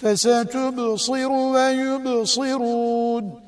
فستبصر ويبصرون.